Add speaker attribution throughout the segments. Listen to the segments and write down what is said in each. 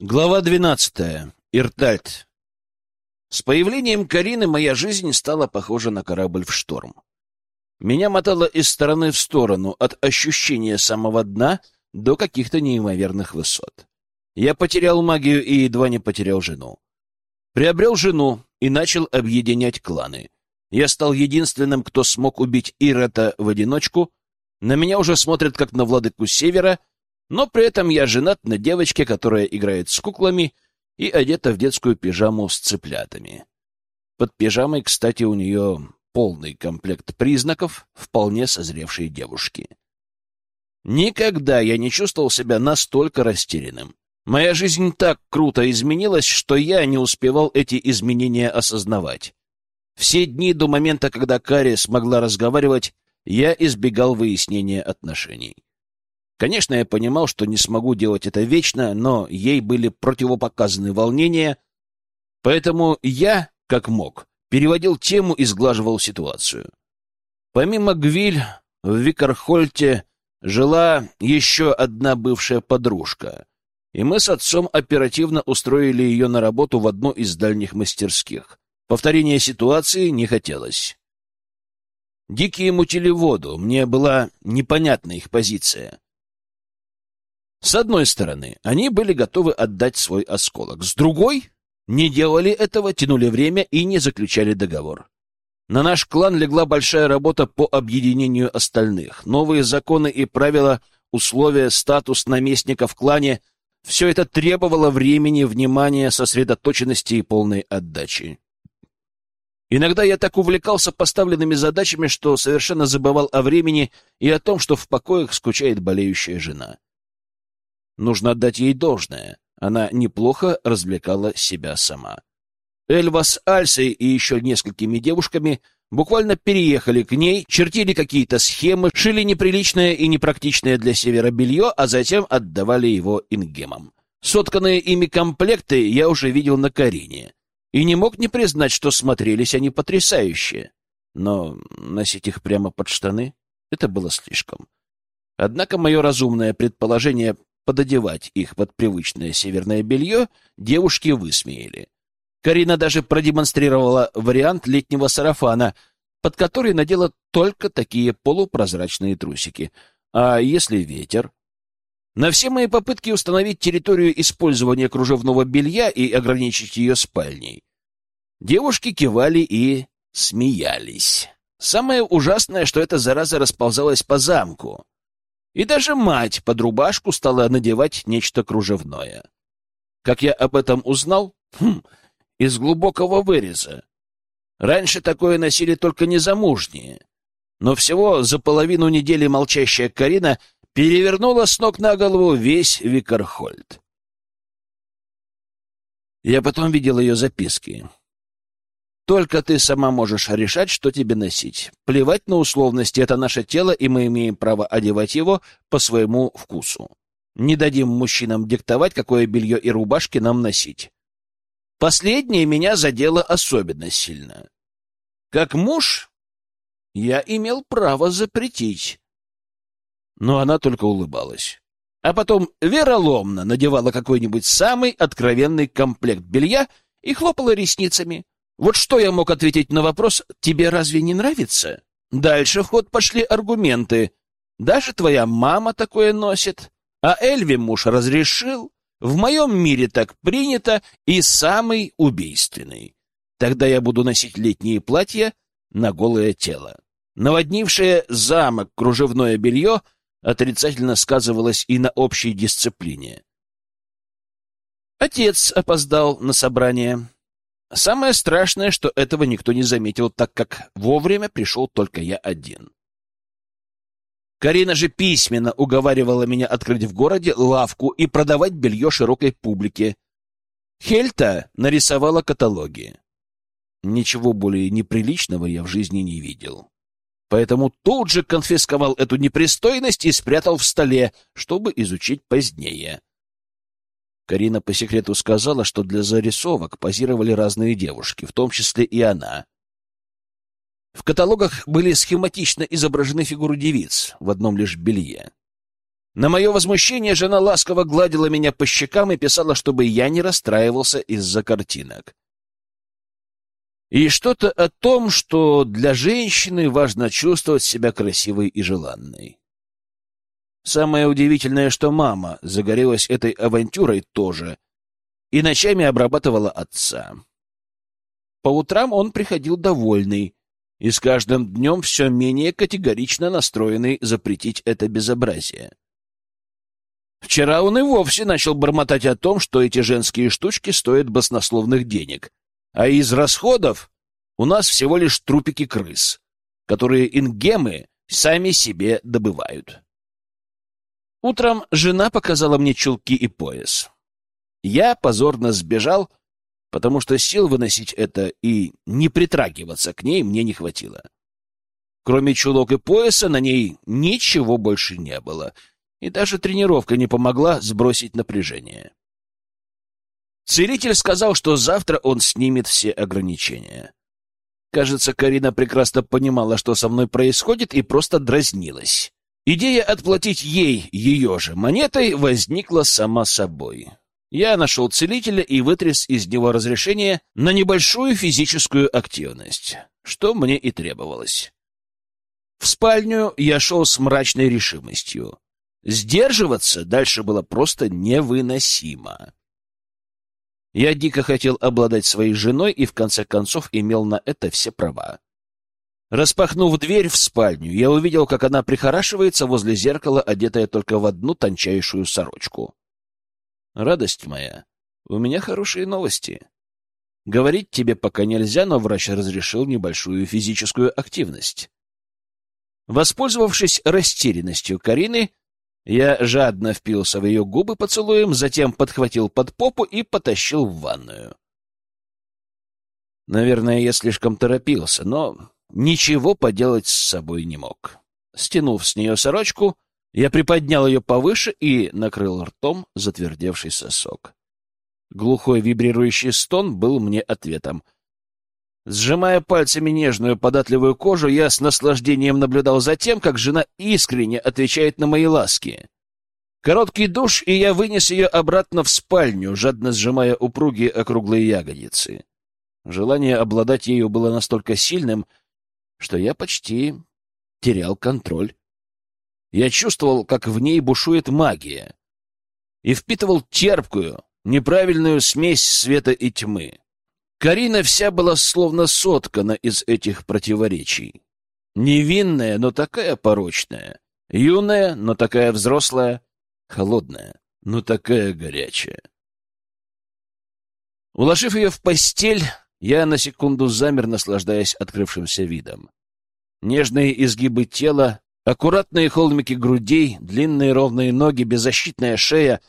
Speaker 1: Глава двенадцатая. Иртальт. С появлением Карины моя жизнь стала похожа на корабль в шторм. Меня мотало из стороны в сторону, от ощущения самого дна до каких-то неимоверных высот. Я потерял магию и едва не потерял жену. Приобрел жену и начал объединять кланы. Я стал единственным, кто смог убить Ирота в одиночку. На меня уже смотрят как на владыку Севера — но при этом я женат на девочке, которая играет с куклами и одета в детскую пижаму с цыплятами. Под пижамой, кстати, у нее полный комплект признаков вполне созревшей девушки. Никогда я не чувствовал себя настолько растерянным. Моя жизнь так круто изменилась, что я не успевал эти изменения осознавать. Все дни до момента, когда Кари смогла разговаривать, я избегал выяснения отношений. Конечно, я понимал, что не смогу делать это вечно, но ей были противопоказаны волнения, поэтому я, как мог, переводил тему и сглаживал ситуацию. Помимо Гвиль, в Викархольте жила еще одна бывшая подружка, и мы с отцом оперативно устроили ее на работу в одну из дальних мастерских. Повторения ситуации не хотелось. Дикие мутили воду, мне была непонятна их позиция. С одной стороны, они были готовы отдать свой осколок. С другой, не делали этого, тянули время и не заключали договор. На наш клан легла большая работа по объединению остальных. Новые законы и правила, условия, статус наместника в клане — все это требовало времени, внимания, сосредоточенности и полной отдачи. Иногда я так увлекался поставленными задачами, что совершенно забывал о времени и о том, что в покоях скучает болеющая жена. Нужно отдать ей должное. Она неплохо развлекала себя сама. Эльва с Альсой и еще несколькими девушками буквально переехали к ней, чертили какие-то схемы, шили неприличное и непрактичное для севера белье, а затем отдавали его ингемам. Сотканные ими комплекты я уже видел на Карине. И не мог не признать, что смотрелись они потрясающе. Но носить их прямо под штаны — это было слишком. Однако мое разумное предположение пододевать их под привычное северное белье, девушки высмеяли. Карина даже продемонстрировала вариант летнего сарафана, под который надела только такие полупрозрачные трусики. А если ветер? На все мои попытки установить территорию использования кружевного белья и ограничить ее спальней, девушки кивали и смеялись. Самое ужасное, что эта зараза расползалась по замку. И даже мать под рубашку стала надевать нечто кружевное. Как я об этом узнал? Хм, из глубокого выреза. Раньше такое носили только незамужние. Но всего за половину недели молчащая Карина перевернула с ног на голову весь Викархольд. Я потом видел ее записки. Только ты сама можешь решать, что тебе носить. Плевать на условности, это наше тело, и мы имеем право одевать его по своему вкусу. Не дадим мужчинам диктовать, какое белье и рубашки нам носить. Последнее меня задело особенно сильно. Как муж я имел право запретить. Но она только улыбалась. А потом вероломно надевала какой-нибудь самый откровенный комплект белья и хлопала ресницами. Вот что я мог ответить на вопрос «Тебе разве не нравится?» Дальше в ход пошли аргументы. Даже твоя мама такое носит, а Эльви муж разрешил. В моем мире так принято и самый убийственный. Тогда я буду носить летние платья на голое тело. Наводнившее замок кружевное белье отрицательно сказывалось и на общей дисциплине. Отец опоздал на собрание. Самое страшное, что этого никто не заметил, так как вовремя пришел только я один. Карина же письменно уговаривала меня открыть в городе лавку и продавать белье широкой публике. Хельта нарисовала каталоги. Ничего более неприличного я в жизни не видел. Поэтому тут же конфисковал эту непристойность и спрятал в столе, чтобы изучить позднее. Карина по секрету сказала, что для зарисовок позировали разные девушки, в том числе и она. В каталогах были схематично изображены фигуры девиц в одном лишь белье. На мое возмущение жена ласково гладила меня по щекам и писала, чтобы я не расстраивался из-за картинок. И что-то о том, что для женщины важно чувствовать себя красивой и желанной. Самое удивительное, что мама загорелась этой авантюрой тоже и ночами обрабатывала отца. По утрам он приходил довольный и с каждым днем все менее категорично настроенный запретить это безобразие. Вчера он и вовсе начал бормотать о том, что эти женские штучки стоят баснословных денег, а из расходов у нас всего лишь трупики крыс, которые ингемы сами себе добывают. Утром жена показала мне чулки и пояс. Я позорно сбежал, потому что сил выносить это и не притрагиваться к ней мне не хватило. Кроме чулок и пояса на ней ничего больше не было, и даже тренировка не помогла сбросить напряжение. Целитель сказал, что завтра он снимет все ограничения. Кажется, Карина прекрасно понимала, что со мной происходит, и просто дразнилась. Идея отплатить ей ее же монетой возникла сама собой. Я нашел целителя и вытряс из него разрешение на небольшую физическую активность, что мне и требовалось. В спальню я шел с мрачной решимостью. Сдерживаться дальше было просто невыносимо. Я дико хотел обладать своей женой и в конце концов имел на это все права. Распахнув дверь в спальню, я увидел, как она прихорашивается возле зеркала, одетая только в одну тончайшую сорочку. Радость моя, у меня хорошие новости. Говорить тебе пока нельзя, но врач разрешил небольшую физическую активность. Воспользовавшись растерянностью Карины, я жадно впился в ее губы поцелуем, затем подхватил под попу и потащил в ванную. Наверное, я слишком торопился, но ничего поделать с собой не мог. Стянув с нее сорочку, я приподнял ее повыше и накрыл ртом затвердевший сосок. Глухой вибрирующий стон был мне ответом. Сжимая пальцами нежную податливую кожу, я с наслаждением наблюдал за тем, как жена искренне отвечает на мои ласки. Короткий душ, и я вынес ее обратно в спальню, жадно сжимая упругие округлые ягодицы. Желание обладать ею было настолько сильным, что я почти терял контроль. Я чувствовал, как в ней бушует магия, и впитывал терпкую, неправильную смесь света и тьмы. Карина вся была словно соткана из этих противоречий. Невинная, но такая порочная. Юная, но такая взрослая. Холодная, но такая горячая. Уложив ее в постель, я на секунду замер, наслаждаясь открывшимся видом. Нежные изгибы тела, аккуратные холмики грудей, длинные ровные ноги, беззащитная шея,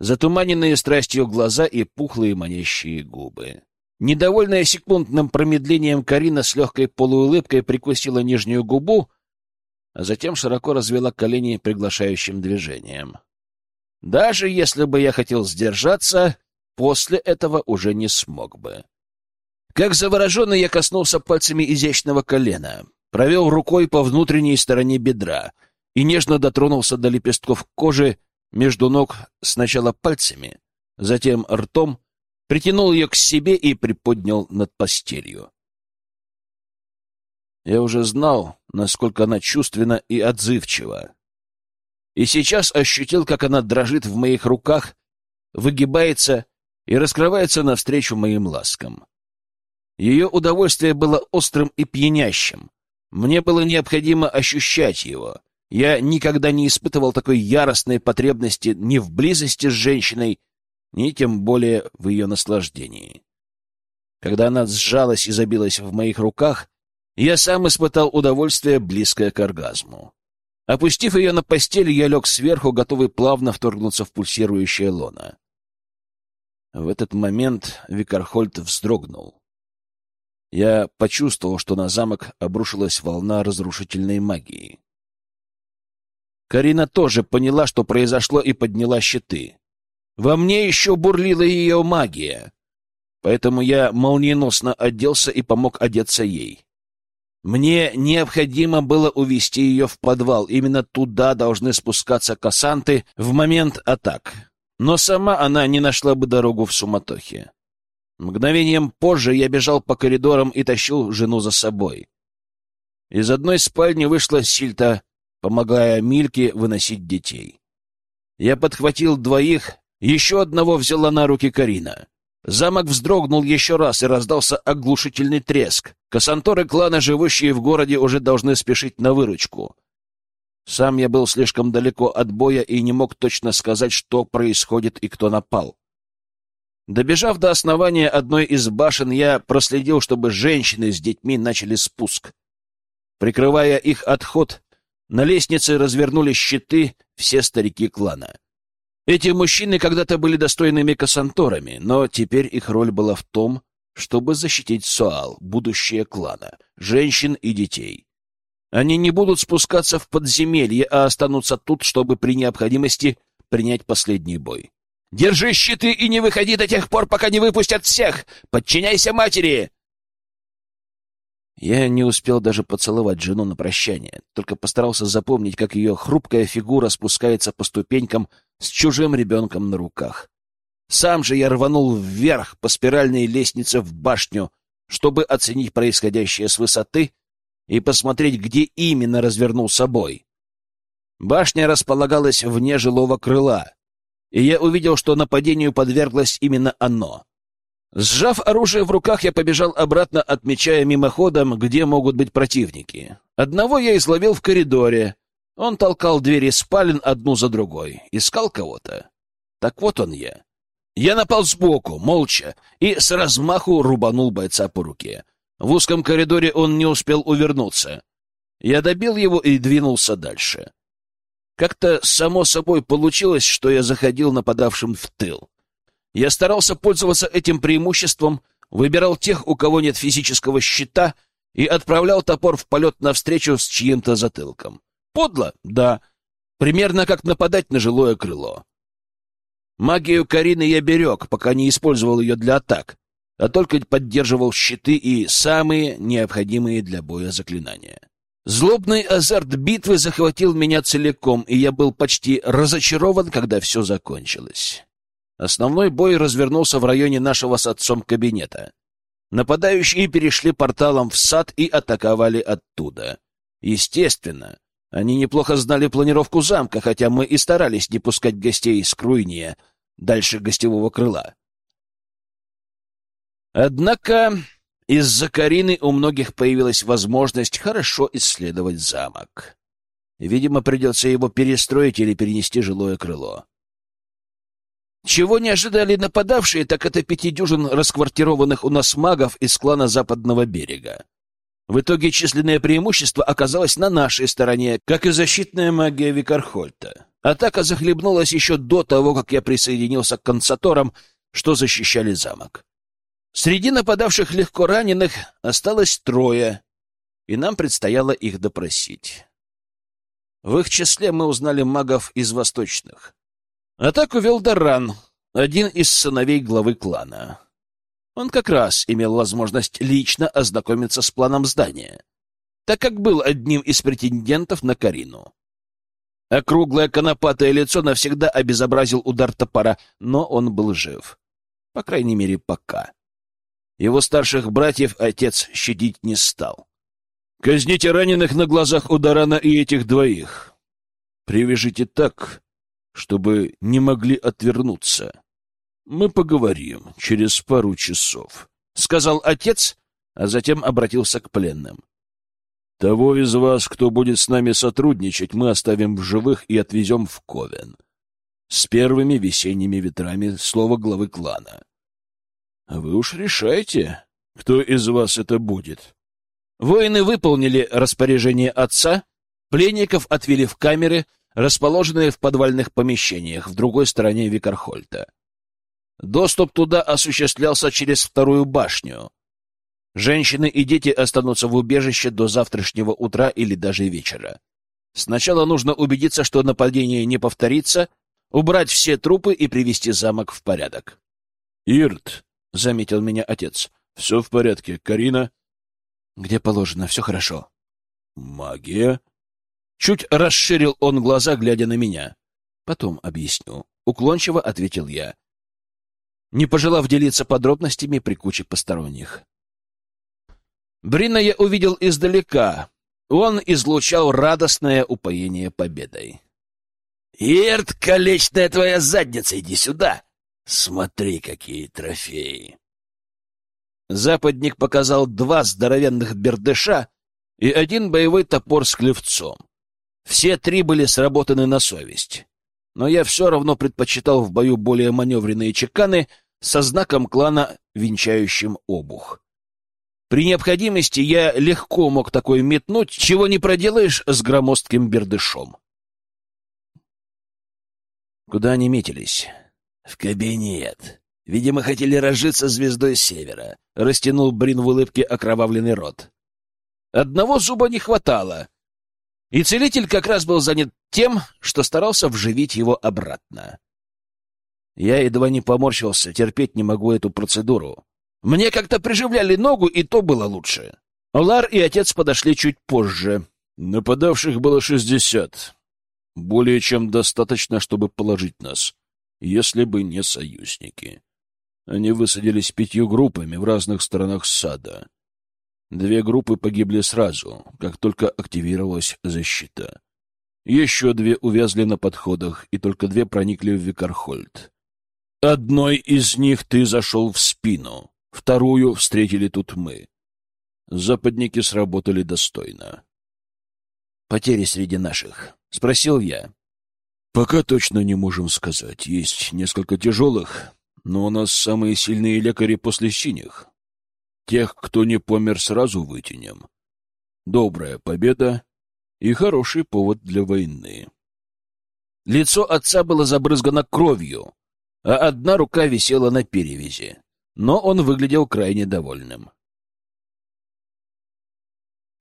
Speaker 1: затуманенные страстью глаза и пухлые манящие губы. Недовольная секундным промедлением Карина с легкой полуулыбкой прикусила нижнюю губу, а затем широко развела колени приглашающим движением. Даже если бы я хотел сдержаться, после этого уже не смог бы. Как завороженный я коснулся пальцами изящного колена, провел рукой по внутренней стороне бедра и нежно дотронулся до лепестков кожи между ног сначала пальцами, затем ртом, притянул ее к себе и приподнял над постелью. Я уже знал, насколько она чувственна и отзывчива. И сейчас ощутил, как она дрожит в моих руках, выгибается и раскрывается навстречу моим ласкам. Ее удовольствие было острым и пьянящим. Мне было необходимо ощущать его. Я никогда не испытывал такой яростной потребности ни в близости с женщиной, ни тем более в ее наслаждении. Когда она сжалась и забилась в моих руках, я сам испытал удовольствие, близкое к оргазму. Опустив ее на постель, я лег сверху, готовый плавно вторгнуться в пульсирующее лоно. В этот момент Викархольд вздрогнул. Я почувствовал, что на замок обрушилась волна разрушительной магии. Карина тоже поняла, что произошло, и подняла щиты. Во мне еще бурлила ее магия, поэтому я молниеносно оделся и помог одеться ей. Мне необходимо было увести ее в подвал. Именно туда должны спускаться кассанты в момент атак. Но сама она не нашла бы дорогу в суматохе. Мгновением позже я бежал по коридорам и тащил жену за собой. Из одной спальни вышла Сильта, помогая Мильке выносить детей. Я подхватил двоих, еще одного взяла на руки Карина. Замок вздрогнул еще раз, и раздался оглушительный треск. Кассанторы клана, живущие в городе, уже должны спешить на выручку. Сам я был слишком далеко от боя и не мог точно сказать, что происходит и кто напал. Добежав до основания одной из башен, я проследил, чтобы женщины с детьми начали спуск. Прикрывая их отход, на лестнице развернули щиты все старики клана. Эти мужчины когда-то были достойными кассанторами, но теперь их роль была в том, чтобы защитить Суал, будущее клана, женщин и детей. Они не будут спускаться в подземелье, а останутся тут, чтобы при необходимости принять последний бой. «Держи щиты и не выходи до тех пор, пока не выпустят всех! Подчиняйся матери!» Я не успел даже поцеловать жену на прощание, только постарался запомнить, как ее хрупкая фигура спускается по ступенькам с чужим ребенком на руках. Сам же я рванул вверх по спиральной лестнице в башню, чтобы оценить происходящее с высоты и посмотреть, где именно развернул собой. Башня располагалась вне жилого крыла, и я увидел, что нападению подверглось именно оно. Сжав оружие в руках, я побежал обратно, отмечая мимоходом, где могут быть противники. Одного я изловил в коридоре, он толкал двери спален одну за другой. Искал кого-то. Так вот он я. Я напал сбоку, молча, и с размаху рубанул бойца по руке. В узком коридоре он не успел увернуться. Я добил его и двинулся дальше. Как-то само собой получилось, что я заходил нападавшим в тыл. Я старался пользоваться этим преимуществом, выбирал тех, у кого нет физического щита, и отправлял топор в полет навстречу с чьим-то затылком. Подло? Да. Примерно как нападать на жилое крыло. Магию Карины я берег, пока не использовал ее для атак, а только поддерживал щиты и самые необходимые для боя заклинания. Злобный азарт битвы захватил меня целиком, и я был почти разочарован, когда все закончилось. Основной бой развернулся в районе нашего с отцом кабинета. Нападающие перешли порталом в сад и атаковали оттуда. Естественно, они неплохо знали планировку замка, хотя мы и старались не пускать гостей из Круйния дальше гостевого крыла. Однако из-за Карины у многих появилась возможность хорошо исследовать замок. Видимо, придется его перестроить или перенести жилое крыло. Чего не ожидали нападавшие, так это пяти дюжин расквартированных у нас магов из клана Западного берега. В итоге численное преимущество оказалось на нашей стороне, как и защитная магия Викархольта. Атака захлебнулась еще до того, как я присоединился к консаторам, что защищали замок. Среди нападавших легко раненых осталось трое, и нам предстояло их допросить. В их числе мы узнали магов из восточных. Атаку вел Даран, один из сыновей главы клана. Он как раз имел возможность лично ознакомиться с планом здания, так как был одним из претендентов на Карину. Округлое конопатое лицо навсегда обезобразил удар топора, но он был жив. По крайней мере, пока. Его старших братьев отец щадить не стал. «Казните раненых на глазах у Дарана и этих двоих. Привяжите так, чтобы не могли отвернуться. Мы поговорим через пару часов, — сказал отец, а затем обратился к пленным. Того из вас, кто будет с нами сотрудничать, мы оставим в живых и отвезем в Ковен. С первыми весенними ветрами слова главы клана. А вы уж решайте, кто из вас это будет. Воины выполнили распоряжение отца, пленников отвели в камеры, расположенные в подвальных помещениях в другой стороне Викархольта. Доступ туда осуществлялся через вторую башню. Женщины и дети останутся в убежище до завтрашнего утра или даже вечера. Сначала нужно убедиться, что нападение не повторится, убрать все трупы и привести замок в порядок. — Ирт, — заметил меня отец, — все в порядке. Карина? Где положено, все хорошо.
Speaker 2: Магия?
Speaker 1: Чуть расширил он глаза, глядя на меня. Потом объясню. Уклончиво ответил я, не пожелав делиться подробностями при куче посторонних. Брина я увидел издалека. Он излучал радостное упоение победой.
Speaker 2: «Ирт, колечная твоя задница, иди сюда! Смотри, какие трофеи!»
Speaker 1: Западник показал два здоровенных бердыша и один боевой топор с клевцом. Все три были сработаны на совесть. Но я все равно предпочитал в бою более маневренные чеканы со знаком клана, венчающим обух. При необходимости я легко мог такой метнуть, чего не проделаешь с громоздким бердышом. Куда они метились?
Speaker 2: В кабинет. Видимо, хотели разжиться звездой севера. Растянул Брин в улыбке окровавленный рот.
Speaker 1: Одного зуба не хватало. И целитель как раз был занят тем, что старался вживить его обратно. Я едва не поморщился, терпеть не могу эту процедуру. Мне как-то приживляли ногу, и то было лучше. Лар и отец подошли чуть позже.
Speaker 2: Нападавших было шестьдесят. Более чем достаточно, чтобы положить нас, если бы не союзники. Они высадились пятью группами в разных сторонах сада. Две группы погибли сразу, как только активировалась защита. Еще две увязли на подходах, и только две проникли в Викархольд. Одной из них ты зашел в спину, вторую встретили тут мы. Западники сработали достойно.
Speaker 1: «Потери среди наших?» — спросил я.
Speaker 2: «Пока точно не можем сказать. Есть несколько тяжелых, но у нас самые сильные лекари после синих. Тех, кто не помер, сразу вытянем. Добрая победа и хороший повод для войны.
Speaker 1: Лицо отца было забрызгано кровью, а одна рука висела на перевязи, но он выглядел крайне довольным.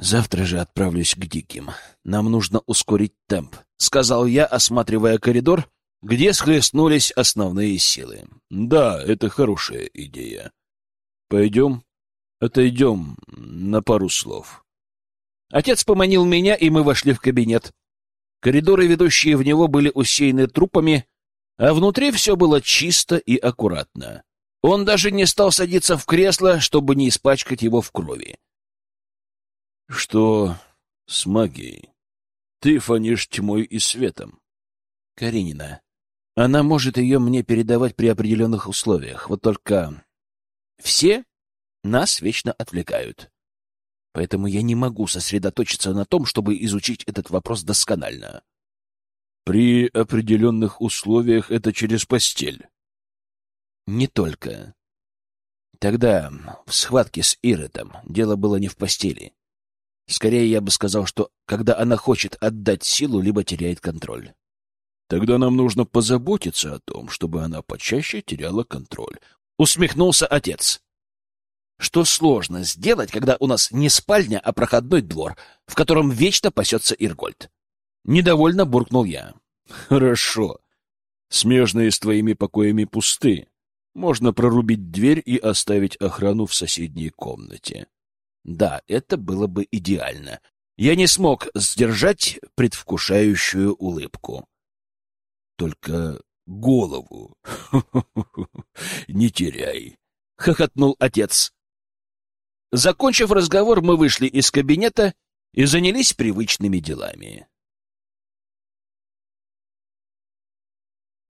Speaker 1: «Завтра же отправлюсь к Диким. Нам нужно ускорить темп», — сказал я, осматривая коридор, где схлестнулись основные силы.
Speaker 2: «Да, это хорошая идея. Пойдем Отойдем на пару слов.
Speaker 1: Отец поманил меня, и мы вошли в кабинет. Коридоры, ведущие в него, были усеяны трупами, а внутри все было чисто и аккуратно. Он даже не стал садиться в кресло, чтобы не испачкать его в крови.
Speaker 2: — Что с магией? Ты фонишь тьмой и светом.
Speaker 1: — Каренина. Она может ее мне передавать при определенных условиях. Вот только все нас вечно отвлекают. Поэтому я не могу сосредоточиться на том, чтобы изучить этот вопрос досконально.
Speaker 2: При определенных условиях это через постель.
Speaker 1: Не только. Тогда, в схватке с Иротом, дело было не в постели. Скорее, я бы сказал, что когда она хочет отдать силу, либо теряет контроль.
Speaker 2: Тогда нам нужно позаботиться о том, чтобы она почаще теряла контроль.
Speaker 1: Усмехнулся отец что сложно сделать, когда у нас не спальня, а проходной двор, в котором вечно пасется Иргольд. Недовольно буркнул я.
Speaker 2: Хорошо. Смежные с твоими покоями пусты. Можно прорубить дверь и оставить охрану в соседней комнате.
Speaker 1: Да, это было бы идеально. Я не смог сдержать предвкушающую улыбку.
Speaker 2: Только голову не теряй, —
Speaker 1: хохотнул отец. Закончив разговор, мы вышли из кабинета и занялись привычными делами.